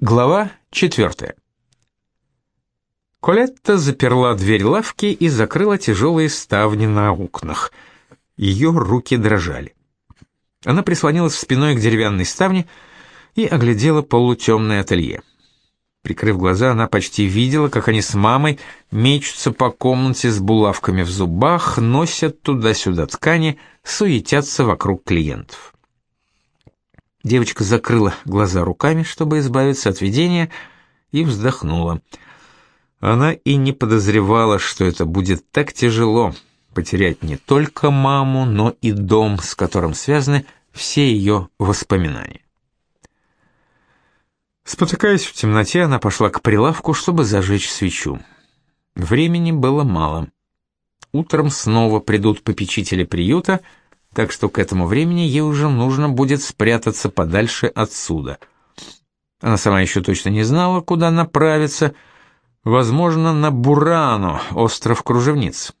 Глава четвертая. Колетта заперла дверь лавки и закрыла тяжелые ставни на окнах. Ее руки дрожали. Она прислонилась спиной к деревянной ставне и оглядела полутемное ателье. Прикрыв глаза, она почти видела, как они с мамой мечутся по комнате с булавками в зубах, носят туда-сюда ткани, суетятся вокруг клиентов. Девочка закрыла глаза руками, чтобы избавиться от видения, и вздохнула. Она и не подозревала, что это будет так тяжело потерять не только маму, но и дом, с которым связаны все ее воспоминания. Спотыкаясь в темноте, она пошла к прилавку, чтобы зажечь свечу. Времени было мало. Утром снова придут попечители приюта, так что к этому времени ей уже нужно будет спрятаться подальше отсюда. Она сама еще точно не знала, куда направиться, возможно, на Бурану, остров Кружевниц.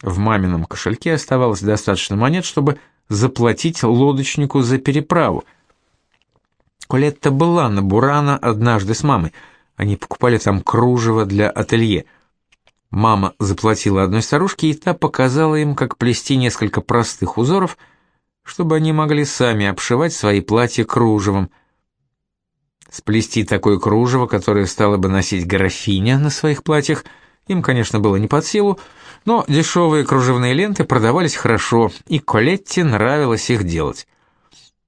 В мамином кошельке оставалось достаточно монет, чтобы заплатить лодочнику за переправу, Колетта была на Бурана однажды с мамой. Они покупали там кружево для ателье. Мама заплатила одной старушке, и та показала им, как плести несколько простых узоров, чтобы они могли сами обшивать свои платья кружевом. Сплести такое кружево, которое стало бы носить графиня на своих платьях, им, конечно, было не под силу, но дешевые кружевные ленты продавались хорошо, и Колетте нравилось их делать.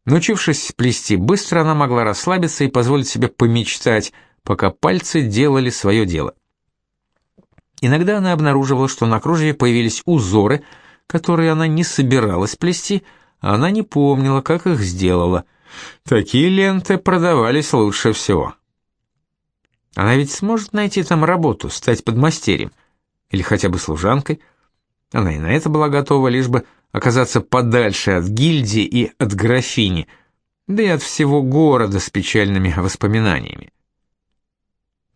Научившись плести быстро, она могла расслабиться и позволить себе помечтать, пока пальцы делали свое дело. Иногда она обнаруживала, что на кружеве появились узоры, которые она не собиралась плести, а она не помнила, как их сделала. Такие ленты продавались лучше всего. Она ведь сможет найти там работу, стать подмастерьем или хотя бы служанкой. Она и на это была готова, лишь бы оказаться подальше от гильдии и от графини, да и от всего города с печальными воспоминаниями.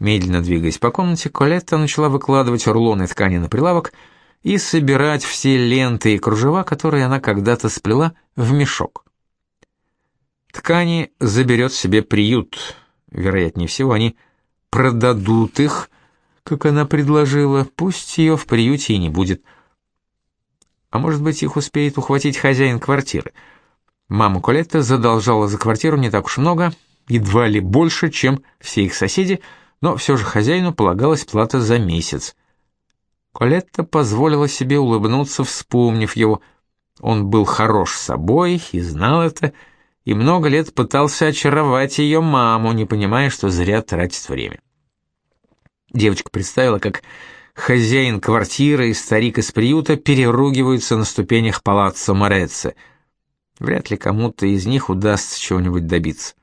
Медленно двигаясь по комнате, Колетта начала выкладывать рулоны ткани на прилавок и собирать все ленты и кружева, которые она когда-то сплела, в мешок. Ткани заберет себе приют. Вероятнее всего, они продадут их, как она предложила, пусть ее в приюте и не будет. А может быть, их успеет ухватить хозяин квартиры. Мама Колетта задолжала за квартиру не так уж много, едва ли больше, чем все их соседи, но все же хозяину полагалась плата за месяц. Колетта позволила себе улыбнуться, вспомнив его. Он был хорош собой и знал это, и много лет пытался очаровать ее маму, не понимая, что зря тратит время. Девочка представила, как хозяин квартиры и старик из приюта переругиваются на ступенях палаццо Мореце. Вряд ли кому-то из них удастся чего-нибудь добиться.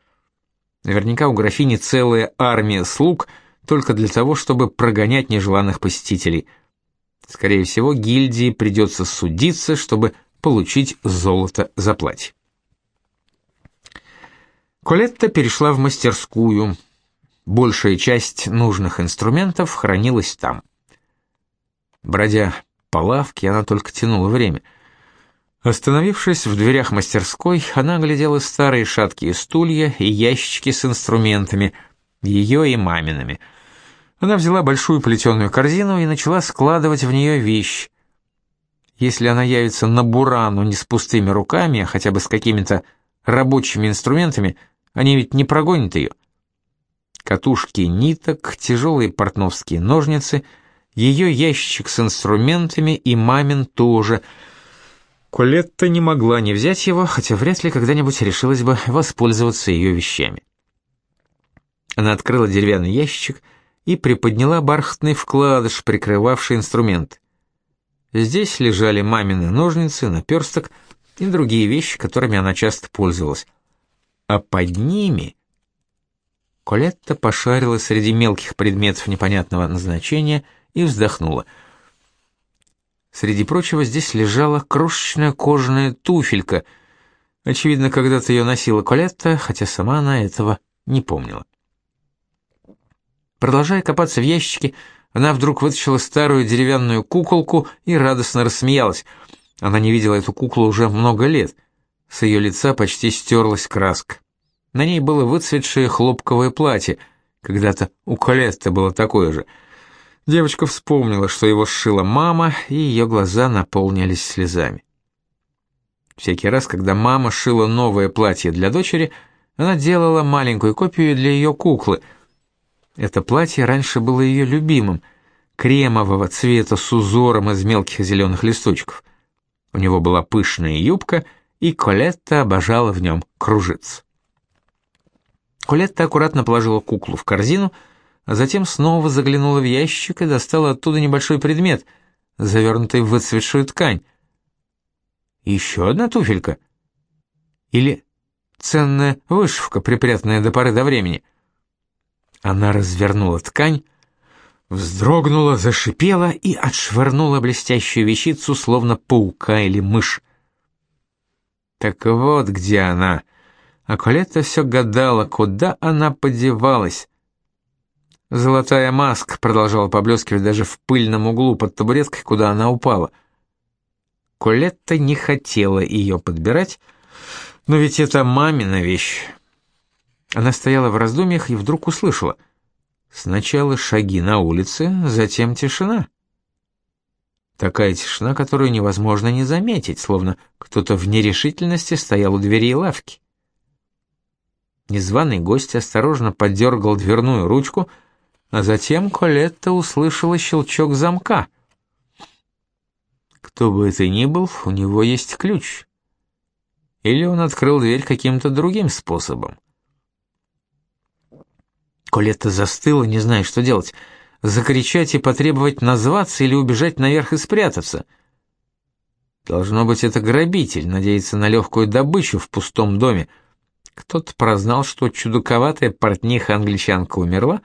Наверняка у графини целая армия слуг только для того, чтобы прогонять нежеланных посетителей. Скорее всего, гильдии придется судиться, чтобы получить золото за платье. Колетта перешла в мастерскую. Большая часть нужных инструментов хранилась там. Бродя по лавке, она только тянула время. Остановившись в дверях мастерской, она оглядела старые шаткие стулья и ящички с инструментами, ее и мамиными. Она взяла большую плетеную корзину и начала складывать в нее вещи. Если она явится на бурану не с пустыми руками, а хотя бы с какими-то рабочими инструментами, они ведь не прогонят ее. Катушки ниток, тяжелые портновские ножницы — ее ящик с инструментами и мамин тоже. Колетта не могла не взять его, хотя вряд ли когда-нибудь решилась бы воспользоваться ее вещами. Она открыла деревянный ящик и приподняла бархатный вкладыш, прикрывавший инструмент. Здесь лежали мамины ножницы, наперсток и другие вещи, которыми она часто пользовалась. А под ними... Колетта пошарила среди мелких предметов непонятного назначения — и вздохнула. Среди прочего здесь лежала крошечная кожаная туфелька. Очевидно, когда-то ее носила Колетта, хотя сама она этого не помнила. Продолжая копаться в ящике, она вдруг вытащила старую деревянную куколку и радостно рассмеялась. Она не видела эту куклу уже много лет. С ее лица почти стерлась краска. На ней было выцветшее хлопковое платье, когда-то у Колетта было такое же. Девочка вспомнила, что его сшила мама, и ее глаза наполнились слезами. Всякий раз, когда мама шила новое платье для дочери, она делала маленькую копию для ее куклы. Это платье раньше было ее любимым, кремового цвета с узором из мелких зеленых листочков. У него была пышная юбка, и Колетта обожала в нем кружиться. Колетта аккуратно положила куклу в корзину, а затем снова заглянула в ящик и достала оттуда небольшой предмет, завернутый в выцветшую ткань. Еще одна туфелька? Или ценная вышивка, припрятанная до поры до времени? Она развернула ткань, вздрогнула, зашипела и отшвырнула блестящую вещицу, словно паука или мышь. Так вот где она. А Колетта все гадала, куда она подевалась. Золотая маска продолжала поблескивать даже в пыльном углу под табуреткой, куда она упала — Колетта не хотела ее подбирать, но ведь это мамина вещь. Она стояла в раздумьях и вдруг услышала. Сначала шаги на улице, затем тишина. Такая тишина, которую невозможно не заметить, словно кто-то в нерешительности стоял у дверей лавки. Незваный гость осторожно подергал дверную ручку, а затем Колетта услышала щелчок замка — кто бы это ни был, у него есть ключ. Или он открыл дверь каким-то другим способом. Колетта застыла, не зная, что делать. Закричать и потребовать назваться или убежать наверх и спрятаться. Должно быть, это грабитель, надеется на легкую добычу в пустом доме. Кто-то прознал, что чудаковатая портниха-англичанка умерла,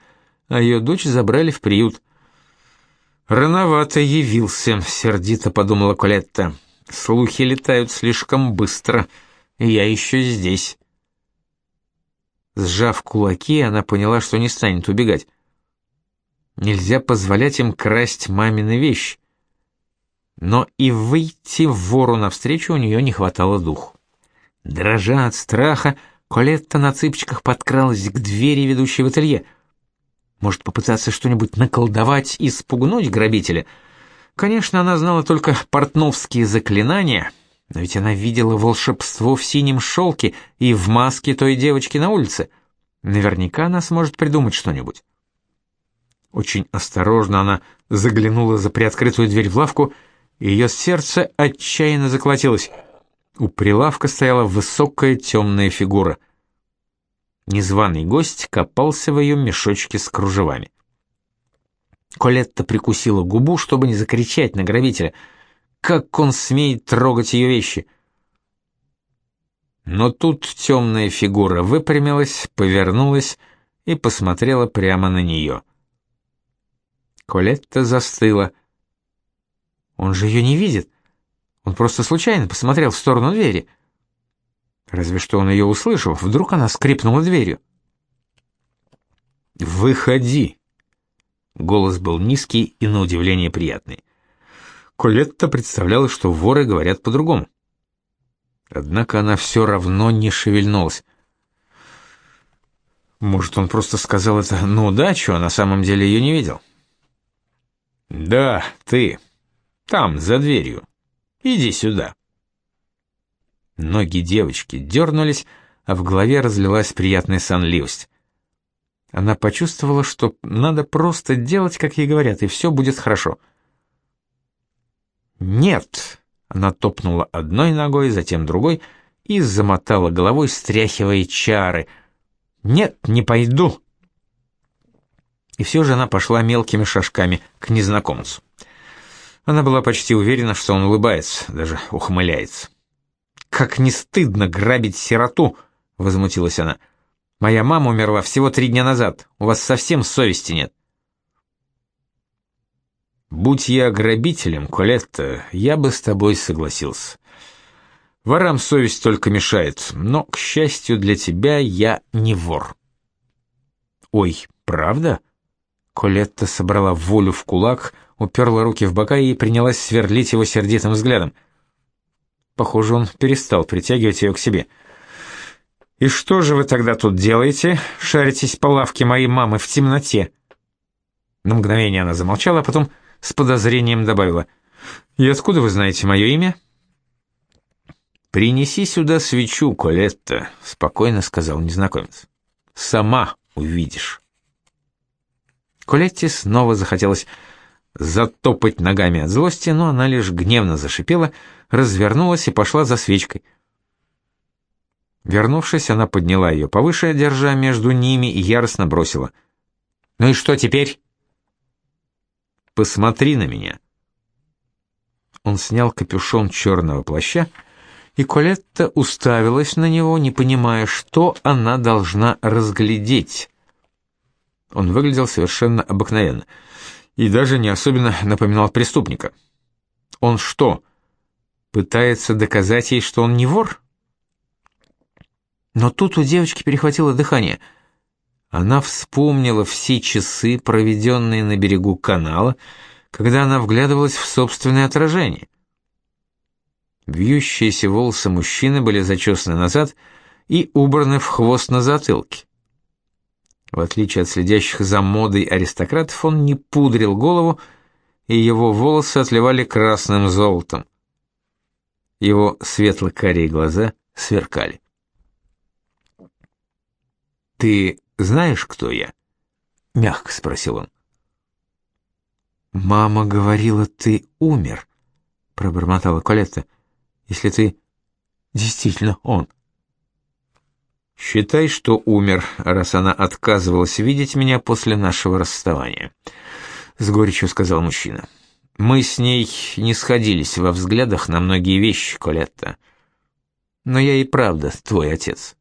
а ее дочь забрали в приют — «Рановато явился», — сердито подумала Колетта. «Слухи летают слишком быстро, я еще здесь». Сжав кулаки, она поняла, что не станет убегать. Нельзя позволять им красть мамины вещи. Но и выйти вору навстречу у нее не хватало духу. Дрожа от страха, Колетта на цыпочках подкралась к двери, ведущей в ателье — может попытаться что-нибудь наколдовать и спугнуть грабителя? Конечно, она знала только портновские заклинания, но ведь она видела волшебство в синем шелке и в маске той девочки на улице. Наверняка она сможет придумать что-нибудь. Очень осторожно она заглянула за приоткрытую дверь в лавку, и ее сердце отчаянно заколотилось. У прилавка стояла высокая темная фигура — Незваный гость копался в ее мешочке с кружевами. Колетта прикусила губу, чтобы не закричать на грабителя. Как он смеет трогать ее вещи? Но тут темная фигура выпрямилась, повернулась и посмотрела прямо на нее. Колетта застыла. Он же ее не видит. Он просто случайно посмотрел в сторону двери. — Разве что он ее услышал, вдруг она скрипнула дверью. «Выходи!» Голос был низкий и на удивление приятный. Колетта представляла, что воры говорят по-другому. Однако она все равно не шевельнулась. Может, он просто сказал это на удачу, а на самом деле ее не видел? «Да, ты. Там, за дверью. Иди сюда». Ноги девочки дернулись, а в голове разлилась приятная сонливость. Она почувствовала, что надо просто делать, как ей говорят, и все будет хорошо. «Нет!» — она топнула одной ногой, затем другой и замотала головой, стряхивая чары. «Нет, не пойду!» И все же она пошла мелкими шажками к незнакомцу. Она была почти уверена, что он улыбается, даже ухмыляется. «Как не стыдно грабить сироту!» — возмутилась она. «Моя мама умерла всего три дня назад. У вас совсем совести нет». «Будь я грабителем, Колетта, я бы с тобой согласился. Ворам совесть только мешает, но, к счастью для тебя, я не вор». «Ой, правда?» Колетта собрала волю в кулак, уперла руки в бока и принялась сверлить его сердитым взглядом. Похоже, он перестал притягивать ее к себе. «И что же вы тогда тут делаете? Шаритесь по лавке моей мамы в темноте?» На мгновение она замолчала, а потом с подозрением добавила. «И откуда вы знаете мое имя?» «Принеси сюда свечу, Колетта», — спокойно сказал незнакомец. «Сама увидишь». Колетте снова захотелось затопать ногами от злости, но она лишь гневно зашипела, развернулась и пошла за свечкой. Вернувшись, она подняла ее повыше, держа между ними, и яростно бросила. «Ну и что теперь?» «Посмотри на меня». Он снял капюшон черного плаща, и Колетта уставилась на него, не понимая, что она должна разглядеть. Он выглядел совершенно обыкновенно и даже не особенно напоминал преступника. Он что, пытается доказать ей, что он не вор? Но тут у девочки перехватило дыхание. Она вспомнила все часы, проведенные на берегу канала, когда она вглядывалась в собственное отражение. Вьющиеся волосы мужчины были зачесаны назад и убраны в хвост на затылке. В отличие от следящих за модой аристократов, он не пудрил голову, и его волосы отливали красным золотом. Его светло-карие глаза сверкали. «Ты знаешь, кто я?» — мягко спросил он. «Мама говорила, ты умер», — пробормотала Колетта если ты действительно он. Считай, что умер, раз она отказывалась видеть меня после нашего расставания, с горечью сказал мужчина. Мы с ней не сходились во взглядах на многие вещи, Колетта. Но я и правда твой отец.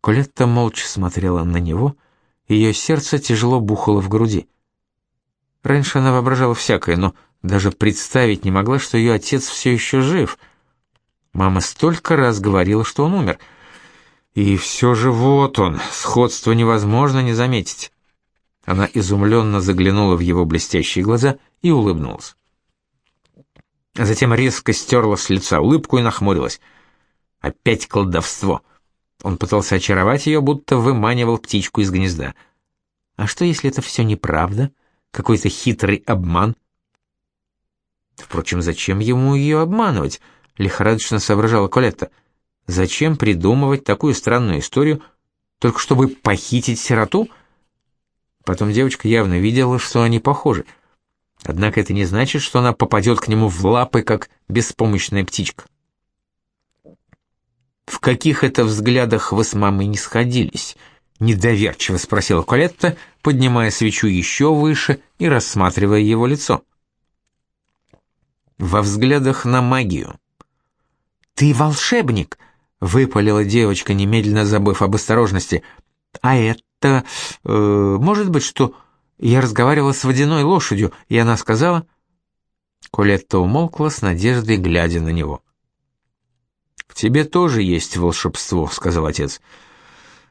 Колетта молча смотрела на него, ее сердце тяжело бухало в груди. Раньше она воображала всякое, но даже представить не могла, что ее отец все еще жив. Мама столько раз говорила, что он умер. И все же вот он, сходство невозможно не заметить. Она изумленно заглянула в его блестящие глаза и улыбнулась. Затем резко стерла с лица улыбку и нахмурилась. Опять колдовство. Он пытался очаровать ее, будто выманивал птичку из гнезда. А что, если это все неправда? Какой-то хитрый обман? Впрочем, зачем ему ее обманывать? Лихорадочно соображала Колетта. Зачем придумывать такую странную историю, только чтобы похитить сироту? Потом девочка явно видела, что они похожи. Однако это не значит, что она попадет к нему в лапы, как беспомощная птичка. «В каких это взглядах вы с мамой не сходились?» — недоверчиво спросила Колетта, поднимая свечу еще выше и рассматривая его лицо во взглядах на магию. «Ты волшебник!» — выпалила девочка, немедленно забыв об осторожности. «А это... Э, может быть, что я разговаривала с водяной лошадью, и она сказала...» Колетта умолкла с надеждой, глядя на него. «В тебе тоже есть волшебство», — сказал отец.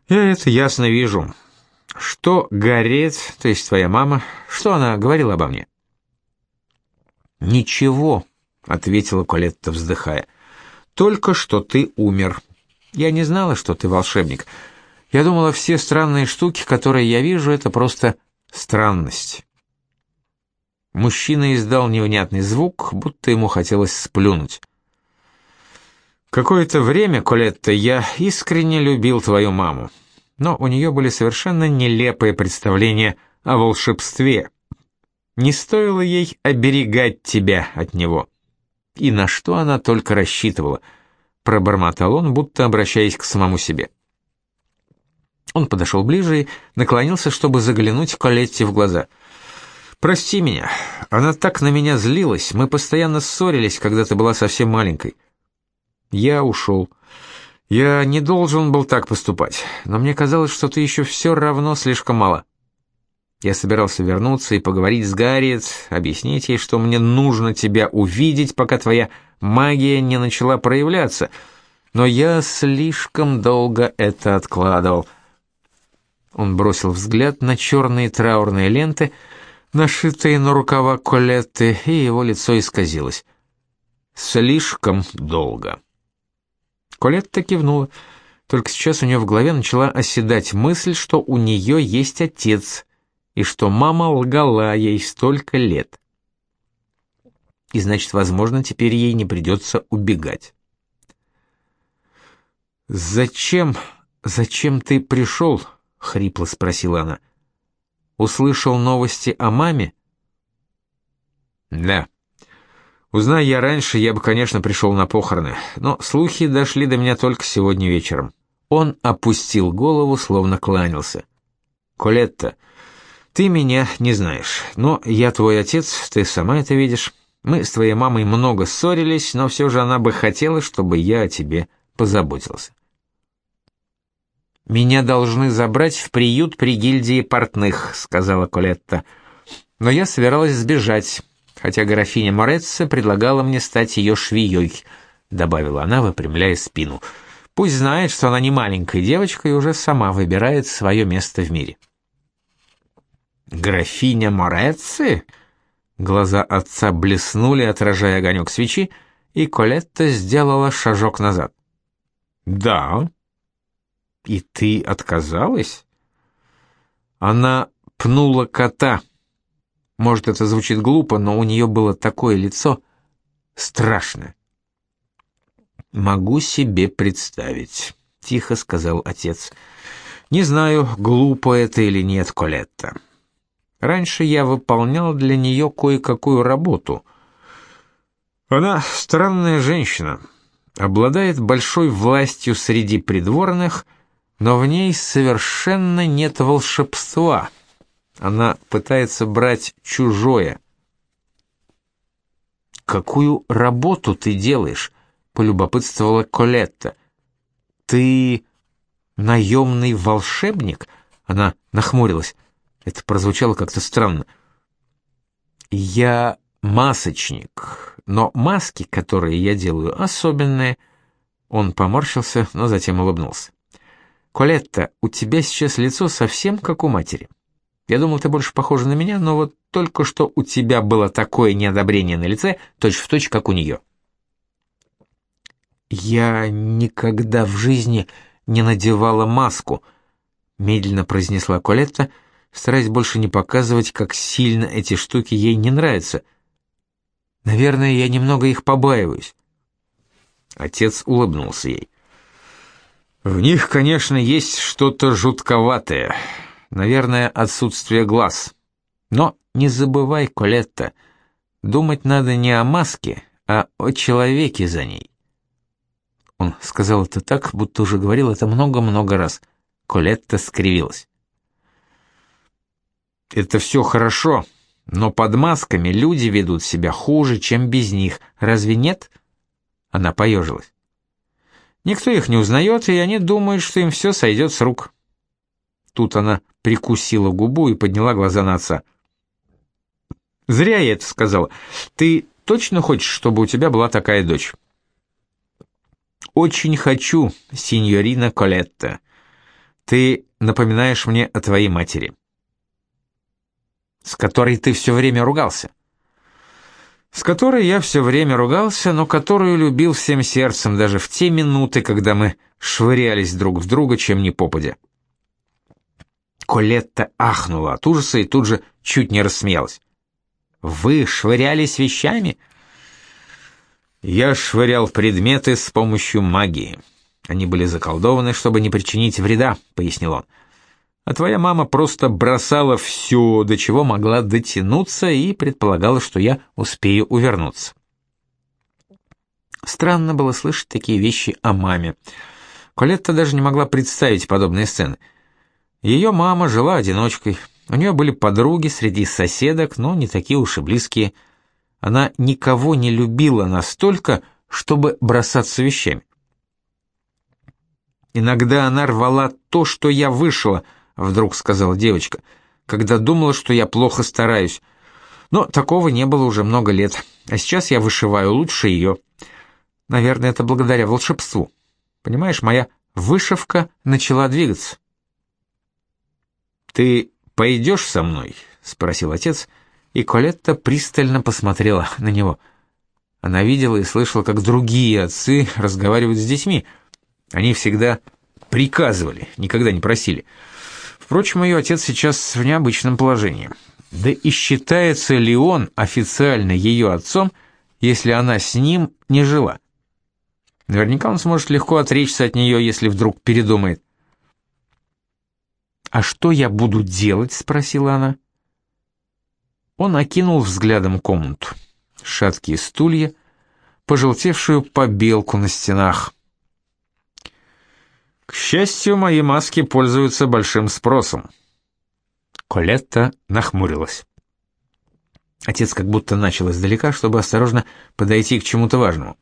«Я это ясно вижу. Что Гарет, то есть твоя мама, что она говорила обо мне?» «Ничего», — ответила Колетта, вздыхая. «Только что ты умер. Я не знала, что ты волшебник. Я думала, все странные штуки, которые я вижу, это просто странность». Мужчина издал невнятный звук, будто ему хотелось сплюнуть. «Какое-то время, Колетта, я искренне любил твою маму, но у нее были совершенно нелепые представления о волшебстве». Не стоило ей оберегать тебя от него. И на что она только рассчитывала, пробормотал он, будто обращаясь к самому себе. Он подошел ближе и наклонился, чтобы заглянуть Колетте в глаза. «Прости меня, она так на меня злилась, мы постоянно ссорились, когда ты была совсем маленькой. Я ушел. Я не должен был так поступать, но мне казалось, что ты еще все равно слишком мало». Я собирался вернуться и поговорить с Гарриет, объяснить ей, что мне нужно тебя увидеть, пока твоя магия не начала проявляться. Но я слишком долго это откладывал. Он бросил взгляд на черные траурные ленты, нашитые на рукава Колетты, и его лицо исказилось. Слишком долго. Колетта кивнула. Только сейчас у нее в голове начала оседать мысль, что у нее есть отец, и что мама лгала ей столько лет. И значит, возможно, теперь ей не придется убегать. «Зачем, зачем ты пришел?» — хрипло спросила она. «Услышал новости о маме?» «Да. Узнай я раньше, я бы, конечно, пришел на похороны, но слухи дошли до меня только сегодня вечером». Он опустил голову, словно кланялся. «Колетта, ты меня не знаешь, но я твой отец, ты сама это видишь. Мы с твоей мамой много ссорились, но все же она бы хотела, чтобы я о тебе позаботился. «Меня должны забрать в приют при гильдии портных», — сказала Колетта. «Но я собиралась сбежать, хотя графиня Морецци предлагала мне стать ее швеей», — добавила она, выпрямляя спину. «Пусть знает, что она не маленькая девочка и уже сама выбирает свое место в мире». «Графиня Морецци?» Глаза отца блеснули, отражая огонек свечи, и Колетта сделала шажок назад. «Да». «И ты отказалась?» Она пнула кота. Может, это звучит глупо, но у нее было такое лицо страшное. «Могу себе представить», — тихо сказал отец. «Не знаю, глупо это или нет, Колетта. Раньше я выполнял для нее кое-какую работу. Она странная женщина, обладает большой властью среди придворных, но в ней совершенно нет волшебства. Она пытается брать чужое. «Какую работу ты делаешь?» — полюбопытствовала Колетта. «Ты наемный волшебник?» Она нахмурилась. Это прозвучало как-то странно. «Я масочник, но маски, которые я делаю, особенные». Он поморщился, но затем улыбнулся. «Колетта, у тебя сейчас лицо совсем как у матери. Я думал, ты больше похожа на меня, но вот только что у тебя было такое неодобрение на лице, точь-в-точь, точь, как у нее». «Я никогда в жизни не надевала маску», — медленно произнесла Колетта, стараясь больше не показывать, как сильно эти штуки ей не нравятся. «Наверное, я немного их побаиваюсь». Отец улыбнулся ей. В них, конечно, есть что-то жутковатое. Наверное, отсутствие глаз. Но не забывай, Колетта, думать надо не о маске, а о человеке за ней. Он сказал это так, будто уже говорил это много-много раз. Колетта скривилась. Это все хорошо, но под масками люди ведут себя хуже, чем без них. Разве нет? Она поежилась. Никто их не узнает, и они думают, что им все сойдет с рук. Тут она прикусила губу и подняла глаза на отца. «Зря я это сказала. Ты точно хочешь, чтобы у тебя была такая дочь?» «Очень хочу, синьорина Колетта. Ты напоминаешь мне о твоей матери, с которой ты все время ругался» с которой я все время ругался, но которую любил всем сердцем даже в те минуты, когда мы швырялись друг в друга, чем ни попадя. Колетта ахнула от ужаса и тут же чуть не рассмеялась. «Вы швырялись вещами?» «Я швырял предметы с помощью магии. Они были заколдованы, чтобы не причинить вреда», — пояснил он а твоя мама просто бросала все, до чего могла дотянуться, и предполагала, что я успею увернуться. Странно было слышать такие вещи о маме. Колетта даже не могла представить подобные сцены. Ее мама жила одиночкой, у нее были подруги среди соседок, но не такие уж и близкие. Она никого не любила настолько, чтобы бросаться вещами. Иногда она рвала то, что я вышла —— вдруг сказала девочка, когда думала, что я плохо стараюсь. Но такого не было уже много лет, а сейчас я вышиваю лучше ее. Наверное, это благодаря волшебству. Понимаешь, моя вышивка начала двигаться. «Ты пойдешь со мной?» — спросил отец, и Колетта пристально посмотрела на него. Она видела и слышала, как другие отцы разговаривают с детьми, Они всегда приказывали, никогда не просили. Впрочем, ее отец сейчас в необычном положении. Да и считается ли он официально ее отцом, если она с ним не жила? Наверняка он сможет легко отречься от нее, если вдруг передумает. «А что я буду делать?» — спросила она. Он окинул взглядом комнату. Шаткие стулья, пожелтевшую побелку на стенах. К счастью, мои маски пользуются большим спросом. Колетта нахмурилась. Отец как будто начал издалека, чтобы осторожно подойти к чему-то важному.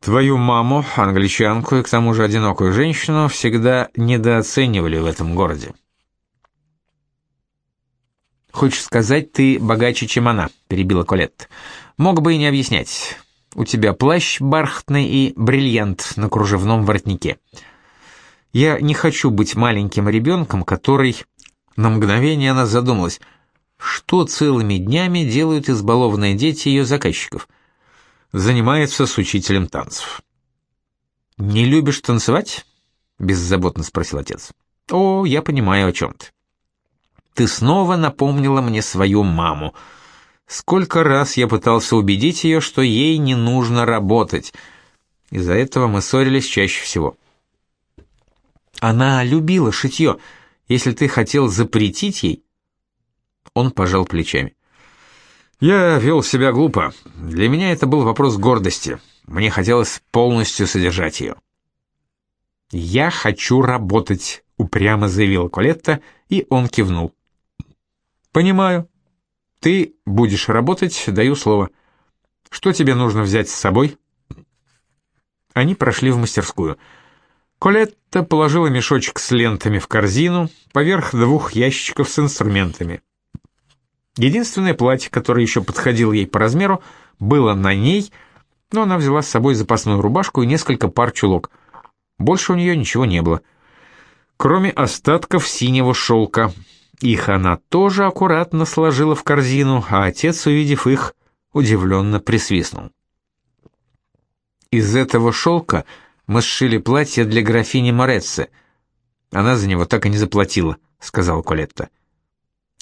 Твою маму, англичанку и к тому же одинокую женщину всегда недооценивали в этом городе. Хочешь сказать, ты богаче, чем она, перебила Колетта. Мог бы и не объяснять. У тебя плащ бархатный и бриллиант на кружевном воротнике. Я не хочу быть маленьким ребенком, который на мгновение она задумалась, что целыми днями делают избалованные дети ее заказчиков – занимается с учителем танцев. «Не любишь танцевать?» — беззаботно спросил отец. «О, я понимаю, о чем ты. Ты снова напомнила мне свою маму. Сколько раз я пытался убедить ее, что ей не нужно работать. Из-за этого мы ссорились чаще всего». «Она любила шитье. Если ты хотел запретить ей...» Он пожал плечами. Я вел себя глупо. Для меня это был вопрос гордости. Мне хотелось полностью содержать ее. «Я хочу работать», — упрямо заявила Колетта, и он кивнул. «Понимаю. Ты будешь работать, даю слово. Что тебе нужно взять с собой?» Они прошли в мастерскую. Колетта положила мешочек с лентами в корзину поверх двух ящиков с инструментами. Единственное платье, которое еще подходило ей по размеру, было на ней, но она взяла с собой запасную рубашку и несколько пар чулок. Больше у нее ничего не было. Кроме остатков синего шелка. Их она тоже аккуратно сложила в корзину, а отец, увидев их, удивленно присвистнул. Из этого шелка мы сшили платье для графини Морецци. Она за него так и не заплатила, сказала Колетта.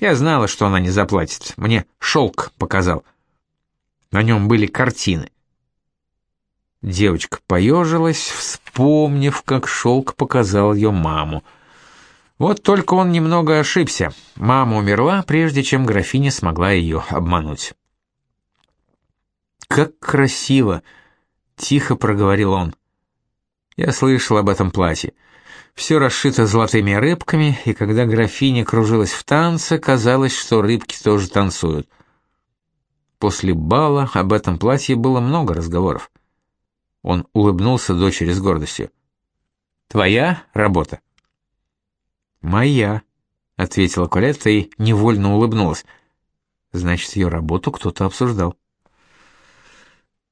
Я знала, что она не заплатит. Мне шелк показал. На нем были картины. Девочка поежилась, вспомнив, как шелк показал ее маму. Вот только он немного ошибся. Мама умерла, прежде чем графиня смогла ее обмануть. «Как красиво!» — тихо проговорил он. Я слышал об этом платье. Все расшито золотыми рыбками, и когда графиня кружилась в танце, казалось, что рыбки тоже танцуют. После бала об этом платье было много разговоров. Он улыбнулся дочери с гордостью. «Твоя работа?» «Моя», — ответила Колетта и невольно улыбнулась. Значит, ее работу кто-то обсуждал.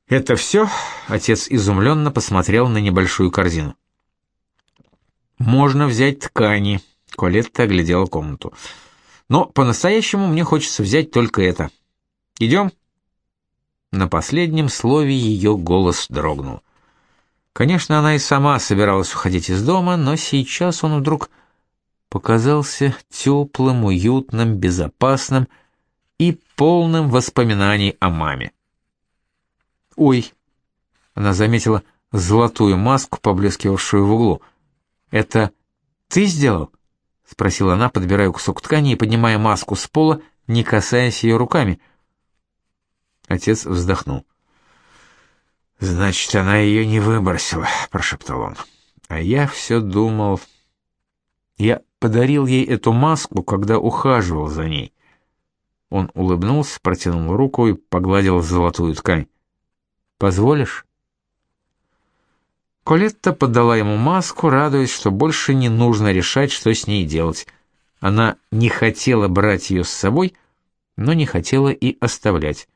«Это все?» — отец изумленно посмотрел на небольшую корзину. Можно взять ткани. Колетта оглядела комнату. Но по-настоящему мне хочется взять только это. Идем?» На последнем слове ее голос дрогнул. Конечно, она и сама собиралась уходить из дома, но сейчас он вдруг показался теплым, уютным, безопасным и полным воспоминаний о маме. «Ой!» — она заметила золотую маску, поблескивавшую в углу — «Это ты сделал?» — спросила она, подбирая кусок ткани и поднимая маску с пола, не касаясь ее руками. Отец вздохнул. «Значит, она ее не выбросила», — прошептал он. «А я все думал...» «Я подарил ей эту маску, когда ухаживал за ней». Он улыбнулся, протянул руку и погладил золотую ткань. «Позволишь?» Колетта подала ему маску, радуясь, что больше не нужно решать, что с ней делать. Она не хотела брать ее с собой, но не хотела и оставлять.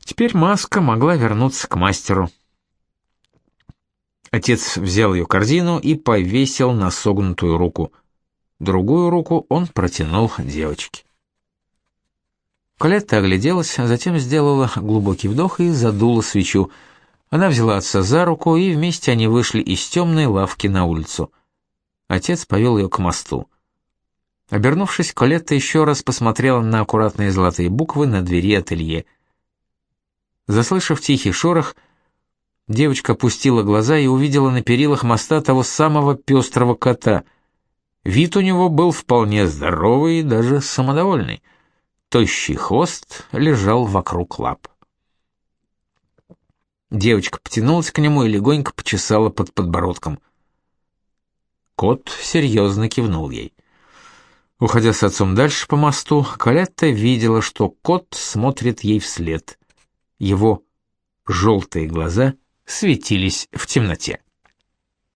Теперь маска могла вернуться к мастеру. Отец взял ее корзину и повесил на согнутую руку. Другую руку он протянул девочке. Колетта огляделась, а затем сделала глубокий вдох и задула свечу — Она взяла отца за руку, и вместе они вышли из темной лавки на улицу. Отец повел ее к мосту. Обернувшись, Колетта еще раз посмотрела на аккуратные золотые буквы на двери ателье. Заслышав тихий шорох, девочка опустила глаза и увидела на перилах моста того самого пестрого кота. Вид у него был вполне здоровый и даже самодовольный. Тощий хвост лежал вокруг лап. Девочка потянулась к нему и легонько почесала под подбородком. Кот серьезно кивнул ей. Уходя с отцом дальше по мосту, Калетта видела, что кот смотрит ей вслед. Его желтые глаза светились в темноте.